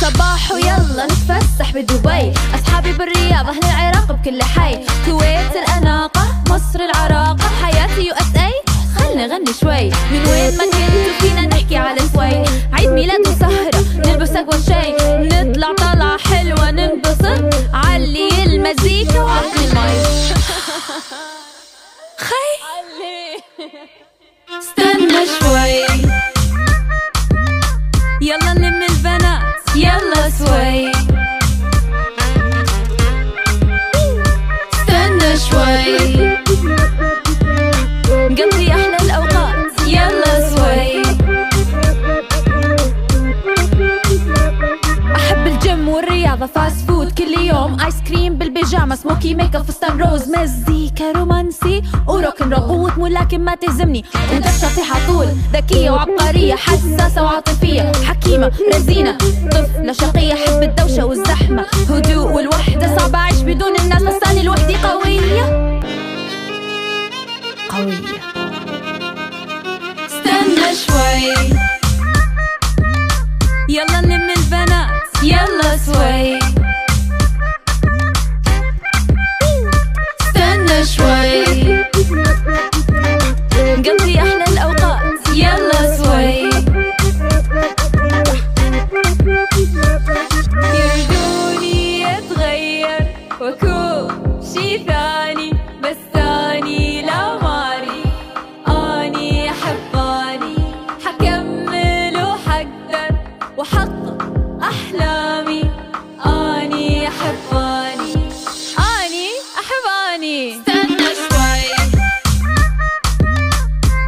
صباح ويلا نتفسح بدبي. أصحابي بالرياض أهل العراق بكل حي. كويت الأناقة مصر العراقة حياتي USA خلنا نغني شوي. من وين ما كنتوا فينا نحكي على شوي عيد ميلاد وسهرة نلبس أقوى شي. استنى شوي. يلا نلم البنات يلا سوي كل يوم ice cream بالبيجامة smoky makeup فستان rose مزيكا رومانسي و rock and roll قوة ملاكم ما تهزمني. ودشة على طول ذكية وعبقرية حساسة وعاطفية. حكيمة رزينة طفلة شقية حب الدوشة والزحمة. هدوء والوحدة صعب اعيش بدون الناس. بس اني لوحدي قوية. قوية. استنى شوي. يلا نلم البنات. يلا سوي ثاني بس ثاني لا ماري. آني احباني حكمل وحقدر وحقق أحلامي. آني احباني آني أحباني. استنى شوي.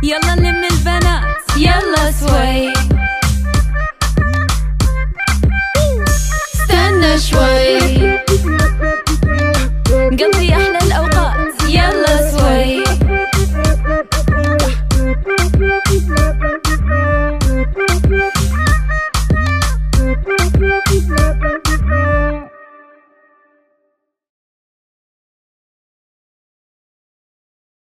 يلا نلم البنات يلا سوي